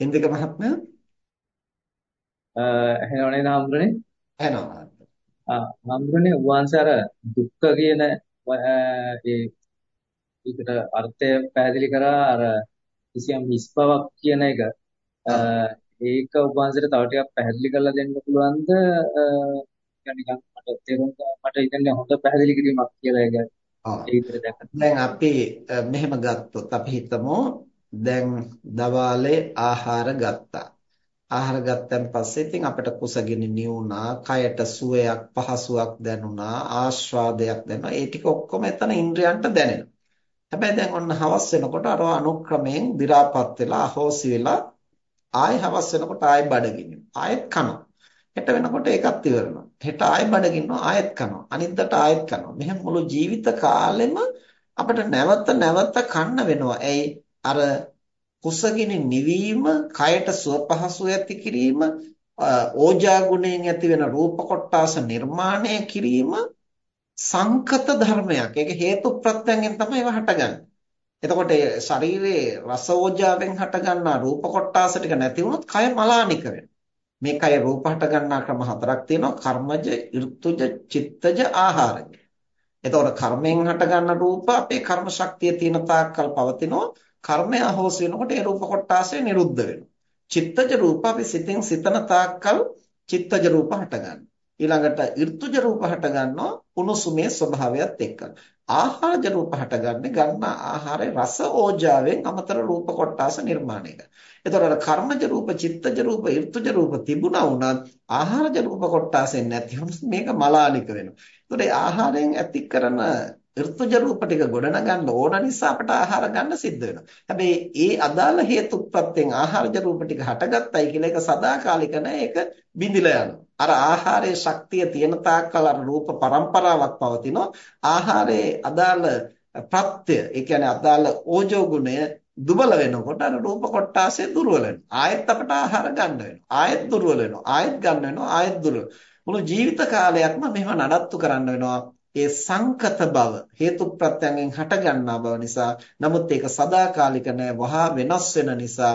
ඉන්දික මහත්මයා එහෙනව නේද හම්බුනේ? මහත්මයා. ආ හම්බුනේ වංශ අර දුක්ඛ කියන ඒ ඒකට අර්ථය පැහැදිලි කරා අර කිසියම් හිස් බවක් කියන එක. ඒක වංශයට තව ටිකක් පැහැදිලි කරලා දෙන්න පුළුවන්ද? නිකන් මට තේරුම් මට ඉතින් හොඳ පැහැදිලි කිරීමක් කියලා ඒක. ඒ විදිහට දැක්කත්. දැන් අපි මෙහෙම ගත්තොත් අපි හිතමු දැන් දවාලේ ආහාර ගත්තා. ආහාර ගත්තන් පස්සේ ඉතින් අපිට කුසගිනි නිවුණා, කයට සුවයක්, පහසුවක් දැනුණා, ආස්වාදයක් දැනුණා. ඒ ටික ඔක්කොම එතන ඉන්ද්‍රයන්ට දැනෙනවා. හැබැයි දැන් ඔන්න හවස් වෙනකොට අර අනුක්‍රමයෙන් දි รา පත් වෙලා අහෝසි වෙලා ආයෙ හවස් වෙනකොට ආයෙ බඩගිනිනවා. ආයෙත් කනවා. හෙට වෙනකොට ඒකත් ඉවරනවා. හෙට ආයෙ බඩගින්නවා ආයෙත් කනවා. අනිද්දාට ආයෙත් කනවා. මෙහෙම මුළු ජීවිත කාලෙම අපිට නැවත නැවත කන්න වෙනවා. ඇයි අර කුසගිනි නිවීම, කයට සුව පහසු ඇති කිරීම, ඕජා ගුණයෙන් ඇති වෙන රූප කොටාස නිර්මාණය කිරීම සංකත ධර්මයක්. ඒක හේතු ප්‍රත්‍යයෙන් තමයි ඒවා හටගන්නේ. එතකොට ශරීරයේ රස ඕජාවෙන් හටගන්නා රූප කොටාස ටික නැති වුණොත් කය මලානික වෙනවා. මේ කය රූප හටගන්නා ක්‍රම හතරක් තියෙනවා. කර්මජ, ඍතුජ, චිත්තජ, ආහාරජ. එතකොට කර්මයෙන් හටගන්න රූප අපේ කර්ම ශක්තිය තියෙන තාක්කල් පවතිනවා. කර්මය අහෝස් වෙනකොට ඒ රූප කොටාසය නිරුද්ධ වෙනවා. චිත්තජ රූප අපි සිතෙන් සිතන තාක්කල් චිත්තජ රූප හටගන්නවා. ඊළඟට ඍතුජ රූප හටගන්නවා උණුසුමේ ස්වභාවයත් එක්ක. ආහාරජ රූප හටගන්නේ ගන්නා ආහාරයේ රස ඕජාවෙන් අමතර රූප කොටාස නිර්මාණය කරනවා. එතකොට කර්මජ රූප, චිත්තජ රූප, ඍතුජ රූප තිබුණා වුණත් ආහාරජ රූප කොටාසෙන් නැති වුණොත් මේක මලානික වෙනවා. එතකොට ආහාරයෙන් ඇති කරන ඍතුජ රූප ටික ගොඩනගන්න ඕන නිසා අපට ආහාර ගන්න සිද්ධ වෙනවා. හැබැයි ඒ අදාළ හේතුප්‍රත්‍යයෙන් ආහාරජ රූප ටික හටගත්තයි කියලා ඒක සදාකාලික නෑ ඒක බිඳිලා යනවා. අර ආහාරයේ ශක්තිය තියෙන තාක්කල් අර රූප પરම්පරාවක් පවතිනවා. ආහාරයේ අදාළ ප්‍රත්‍ය ඒ කියන්නේ අදාළ ඕජෝ ගුණය දුබල වෙනකොට අර රූප කොටාසය දුර්වල වෙනවා. ආයෙත් අපට ආහාර ගන්න වෙනවා. ආයෙත් දුර්වල වෙනවා. ආයෙත් ගන්න වෙනවා. ආයෙත් දුර්වල. මුළු ජීවිත කාලයක්ම මෙහෙම නඩත්තු කරන්න වෙනවා. ඒ සංකත බව හේතු ප්‍රත්‍යයෙන් හටගන්නා බව නිසා නමුත් ඒක සදාකාලික නෑ වහා වෙනස් වෙන නිසා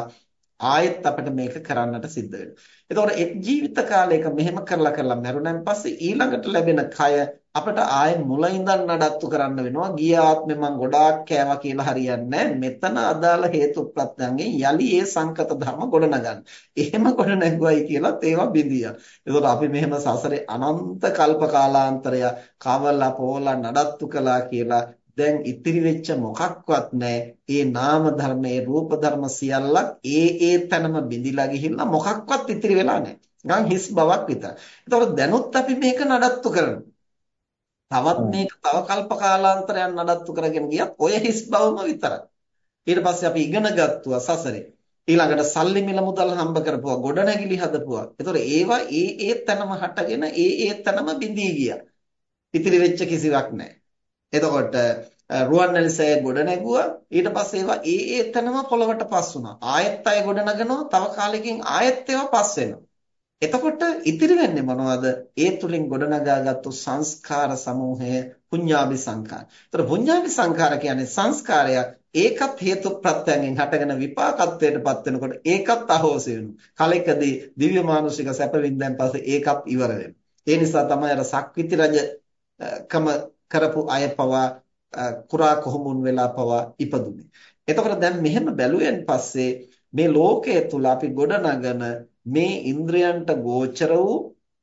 ආයෙත් අපිට මේක කරන්නට සිද්ධ වෙනවා. එතකොට එක් ජීවිත කාලයක මෙහෙම කරලා කරලා මරුණන් පස්සේ ඊළඟට ලැබෙන කය අපිට ආයෙ මුල ඉඳන් නඩත්තු කරන්න වෙනවා. ගිය ආත්මේ මං ගොඩාක් කෑවා කියලා හරියන්නේ මෙතන අදාළ හේතු ප්‍රත්‍යයෙන් යලි ඒ සංකත ධර්ම ගොඩනගන්න. එහෙම ගොඩ නැගුවයි කියලා ඒවා බිඳියා. එතකොට අපි මෙහෙම සසරේ අනන්ත කල්ප කාලාන්තරය කවලා පොවලා නඩත්තු කළා කියලා දැන් ඉතිරි වෙච්ච මොකක්වත් නැහැ. ඒ නාම ධර්ම, ඒ රූප ධර්ම සියල්ලක් ඒ ඒ තැනම බිඳිලා ගිහිල්ලා මොකක්වත් ඉතිරි වෙලා නැහැ. නිකන් හිස් බවක් විතරයි. ඒතකොට දැනුත් අපි මේක නඩත්තු කරනවා. තවත් මේක තව කල්ප කාලාන්තරයක් නඩත්තු කරගෙන ගියත් ඔය හිස් බවම විතරයි. ඊට පස්සේ අපි ඉගෙන ගත්තා සසරේ. ඊළඟට සල්ලි මිල මුදල් හම්බ කරපුවා, ගොඩනැගිලි හදපුවා. ඒතකොට ඒවා ඒ ඒ තැනම හටගෙන ඒ ඒ තැනම බිඳී ගියා. ඉතිරි වෙච්ච කිසිවක් නැහැ. එතකොට රුවන්වැලිසෑය ගොඩ නැගුවා ඊට පස්සේ ඒවා ඒ ඒ තැනම පොළවට පස් වුණා ආයෙත් අය ගොඩ නගනවා තව කාලෙකින් ආයෙත් ඒවා පස් වෙනවා එතකොට ඉතිරි වෙන්නේ මොනවද ඒ තුලින් ගොඩ නගාගත්තු සංස්කාර සමූහය පුඤ්ඤාභි සංඛාර. ඒතර පුඤ්ඤාභි සංඛාර කියන්නේ සංස්කාරයක් ඒකත් හේතු ප්‍රත්‍යයෙන් හටගෙන විපාකත්වයටපත් වෙනකොට ඒකත් අහෝසි වෙනවා. කලෙකදී දිව්‍ය මානුෂික සැප වින්දෙන් පස්සේ ඒකත් ඉවර වෙනවා. ඒ නිසා තමයි අර සක්විති රජ කම කරපු අය පවා කුරා කොහොමුන් වෙලා පවා ඉපදුනේ. එතකොට දැන් මෙහෙම බැලුවෙන් පස්සේ මේ ලෝකයේ තුල අපි ගොඩනගන මේ ඉන්ද්‍රයන්ට ගෝචර වූ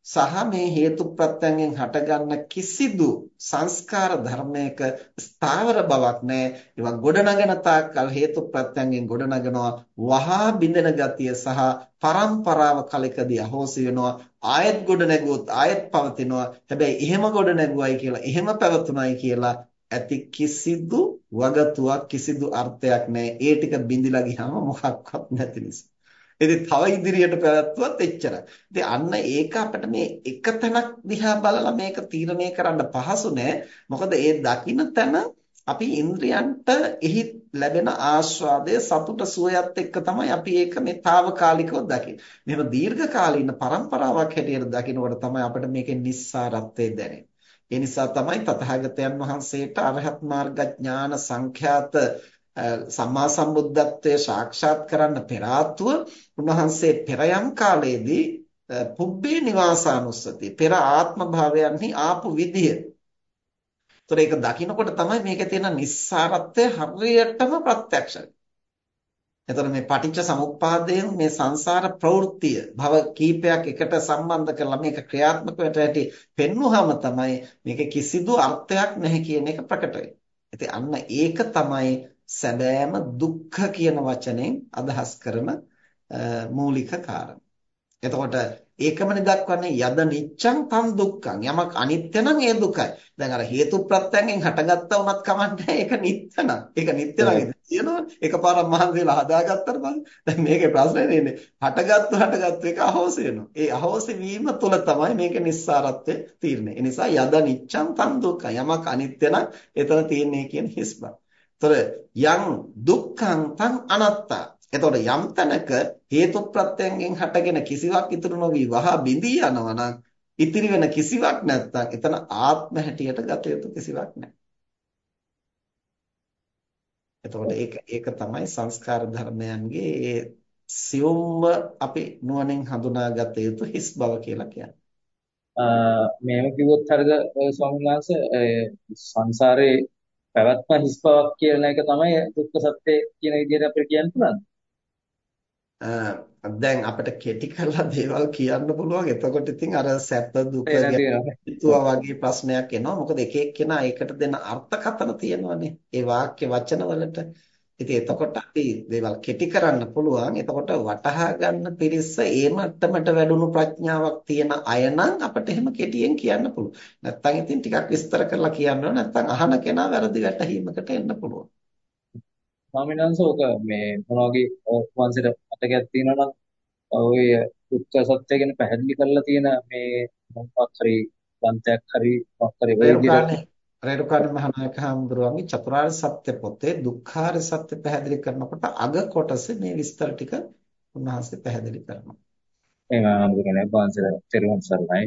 සහ මේ හේතු ප්‍රත්‍යයෙන් හටගන්න කිසිදු සංස්කාර ධර්මයක ස්ථාවර බවක් නැහැ. ඒවා ගොඩනගන තාක්කල් හේතු ප්‍රත්‍යයෙන් ගොඩනගනවා වහා බිඳෙන ගතිය සහ පරම්පරාව කලකදී අහෝසි වෙනවා. ආයෙත් ගොඩ නැගුවොත් ආයෙත් පවතිනවා. හැබැයි එහෙම ගොඩ නැගුවයි කියලා එහෙම පැවතුනයි කියලා ඇති කිසිදු වගතුවක් කිසිදු අර්ථයක් නැහැ. ඒ ටික බිඳිලා ගියාම මොකක්වත් නැති නිසා. ඉතින් තව ඉදිරියට පැවැත්වුවත් එච්චරයි. ඉතින් අන්න ඒක අපිට මේ එක තැනක් දිහා බලලා මේක තීරණය කරන්න පහසු නෑ. මොකද ඒ දකින්න තැන අපි ඉන්ද්‍රයන්ට එහි ලැබෙන ආස්වාදය සතුට සුවයත් එක්ක තමයි අපි ඒක මේ తాවකාලිකව දකින්නේ. මෙහෙම දීර්ඝ කාලීන પરම්පරාවක් හැටියට දකිනකොට තමයි අපිට මේකේ නිස්සාරත්වය දැනෙන්නේ. ඒ නිසා තමයි තථාගතයන් වහන්සේට අරහත් මාර්ග ඥාන සංඛ්‍යාත සම්මා සම්බුද්ධත්වයේ සාක්ෂාත් කරන්න පෙර උන්වහන්සේ පෙර කාලයේදී පුබ්බේ නිවාසානුස්සති පෙර ආත්ම භාවයන්හි ආපු විදිය. ඒතර ඒක දකිනකොට තමයි මේකේ තියෙන නිස්සාරත්වය හරියටම ප්‍රත්‍යක්ෂ එතකොට මේ පටිච්ච සමුප්පාදයෙන් මේ සංසාර ප්‍රවෘත්තිය භව කීපයක් එකට සම්බන්ධ කරලා මේක ක්‍රියාත්මක වෙට ඇති පෙන්වුවාම තමයි මේක කිසිදු අර්ථයක් නැහැ කියන එක ප්‍රකට වෙන්නේ. අන්න ඒක තමයි සැබෑම දුක්ඛ කියන වචනෙන් අදහස් කරන මූලික කාරණා. එතකොට ඒකමනේ දක්වන්නේ යද නිච්ඡං තං දුක්ඛං. යමක් අනිත්‍ය නම් ඒ දුකයි. දැන් අර හේතු ප්‍රත්‍යයෙන් හටගත්තා වුණත් කමන්නේ ඒක නිත්‍ය නම්. ඒක නිත්‍ය නම් කියනවා එකපාරක් මහන්සියලා හදාගත්තට පස්සේ. දැන් මේකේ ප්‍රශ්නේ තියෙන්නේ හටගත්තු හටගත්තු එක අහෝසි වෙනවා. ඒ අහෝසි වීම තුළ තමයි මේක නිස්සාරත්වය තීරණය. ඒ නිසා යද නිච්ඡං තං දුක්ඛං. යමක් අනිත්‍ය නම් එතන තියෙන්නේ කියන හිස්බක්. ତොර යං දුක්ඛං තං අනත්තා එතකොට යම් තැනක හේතු ප්‍රත්‍යයෙන් හටගෙන කිසිවක් ඉතුරු නොවි වහා බිඳී යනවා නම් ඉතිරි වෙන කිසිවක් නැත්තම් එතන ආත්ම හැටියට ගත යුතු කිසිවක් නැහැ. එතකොට ඒක ඒක තමයි සංස්කාර ධර්මයන්ගේ ඒ සියුම්ව අපි නුවණින් හඳුනාගත යුතු හිස් බව කියලා කියන්නේ. මේව කිව්වොත් හරිද ස්වාමීන් වහන්සේ සංසාරේ පැවැත්ම හිස් බවක් කියන එක තමයි දුක්ඛ සත්‍ය කියන විදිහට අපිට කියන්න පුළුවන්. දැන් අපිට කෙටි කරලා දේවල් කියන්න පුළුවන්. එතකොට ඉතින් අර සැප දුක හිතුවා වගේ ප්‍රශ්නයක් එනවා. මොකද එක එක්කෙනා ඒකට දෙන අර්ථකථන තියෙනවානේ. ඒ වාක්‍ය වචනවලට. ඉතින් එතකොට අපි දේවල් කෙටි කරන්න පුළුවන්. එතකොට වටහා ගන්න පිරිස ඒ මට්ටමට වැඩුණු ප්‍රඥාවක් තියෙන අය නම් අපිට එහෙම කෙටියෙන් කියන්න පුළුවන්. නැත්තම් ඉතින් ටිකක් විස්තර කරලා කියන්න ඕන. නැත්තම් අහන කෙනා වැරදි වැටහීමකට එන්න පුළුවන්. ස්වාමීන් වහන්සේ ඔක මේ මොනවා වගේ වංශයට මතකයක් තියෙනවා නම් ඔය දුක්ඛ සත්‍ය ගැන පැහැදිලි කරලා තියෙන මේ මොකක් හරි ග්‍රන්ථයක් හරි මොකක් හරි විදිහට රේරුකාණ මහානායක හඳුරුවන්ගේ චතුරාර්ය සත්‍ය පොතේ දුක්ඛාර්ය සත්‍ය පැහැදිලි කරනකොට අග කොටසේ මේ විස්තර ටික උන්වහන්සේ පැහැදිලි කරනවා. එහෙනම් අනුගමනය වංශයට තෙරුවන් සරණයි.